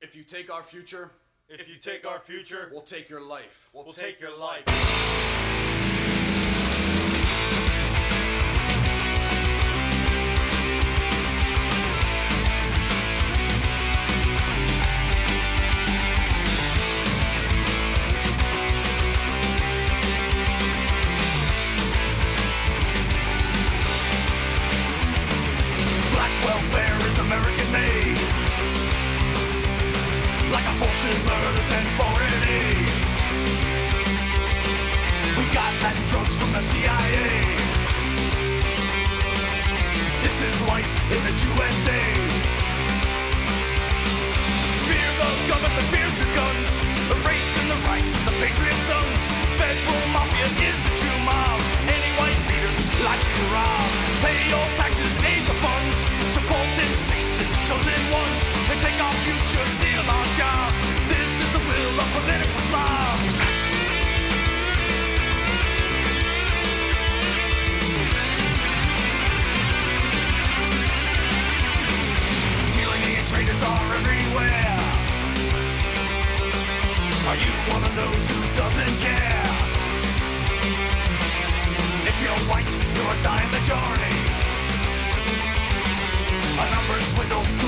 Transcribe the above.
If you take our future, if you take our future, we'll take your life. We'll, we'll take, take your life. drugs from the CIA square. Are you one of those who doesn't care? If you're white, you're a dime majority. A numbers window